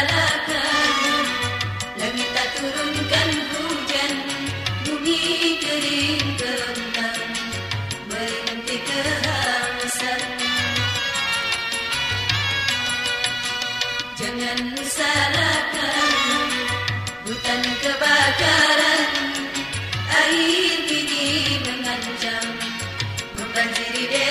balakan Langit turunkan hujan Bumi kering kembang Berhenti kehausan Jangan salahkan Hutan kebakaran Air ini mengancam Membanjiri desa